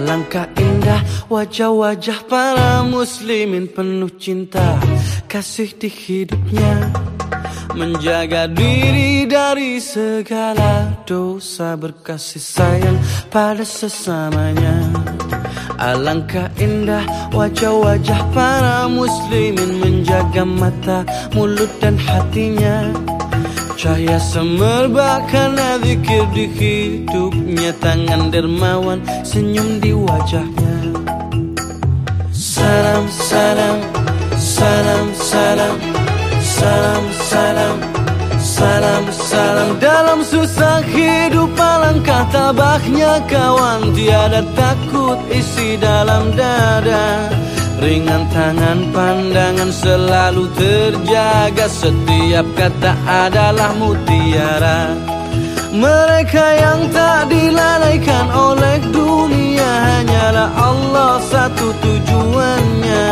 Alangkah indah wajah-wajah para muslimin penuh cinta kasih di hidupnya Menjaga diri dari segala dosa berkasih sayang pada sesamanya. Alangkah indah wajah-wajah para muslimin Menjaga mata, mulut dan hatinya Cahaya semerbak karena zikir di hidupnya. Tangan dermawan senyum di wajahnya. Salam, salam, salam, salam Salam, salam, salam, salam. Dalam susah hidup alangkah tabahnya kawan. Tiada takut isi dalam dada Ringan tangan pandangan selalu terjaga. Setiap kata adalah mutiara. Mereka yang tak dilalaikan oleh dunia Hanyalah Allah satu tujuannya.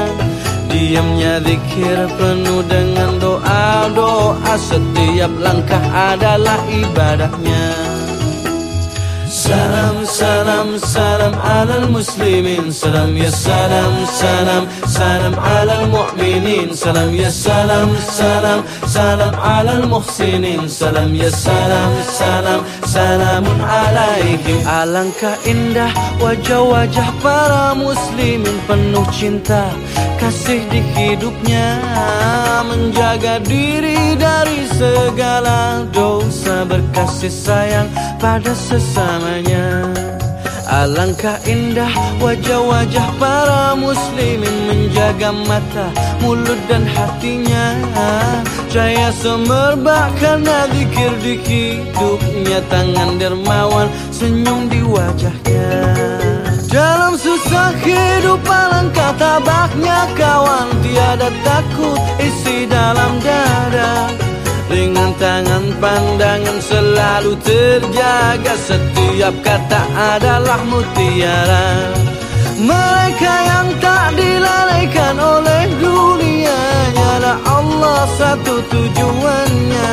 Diamnya zikir penuh dengan doa-doa. Setiap langkah adalah ibadahnya Salam, salam, salam alal muslimin. Salam ya salam, salam, salam alal mu'minin. Salam ya salam, salam, salam alal muhsinin. Salam ya salam, salam, salamun alaihim Alangkah indah wajah-wajah para muslimin. Penuh cinta, kasih di hidupnya. Menjaga diri dari segala Berkasih sayang pada sesama Alangkah indah wajah-wajah para muslimin Menjaga mata, mulut dan hatinya. Cahaya semerbak karena zikir di hidupnya Tangan dermawan senyum di wajahnya. Dalam susah hidup alangkah tabaknya kawan Tiada takut isi dalam dada tangan pandangan selalu terjaga. Setiap kata adalah mutiara. Mereka yang tak dilalaikan oleh dunia Nyala Allah satu tujuannya.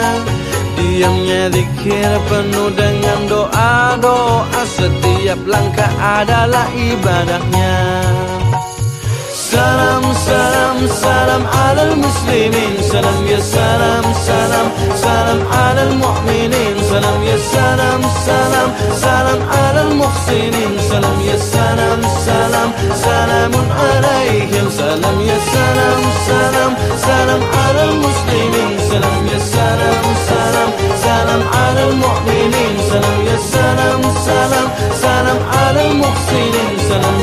Diamnya zikir penuh dengan doa-doa. Setiap langkah adalah ibadahnya. Salam, salam, salam alal muslimin Salam ya salam, salam, salam alal mu'minin Salam ya salam, salam, salam alal muhsinin Salam ya salam, salam, salamun alaihim Salam ya salam, salam, salam alal muslimin Salam ya salam, salam, salam alal mu'minin Salam ya salam, salam, salam alal muhsinin Salam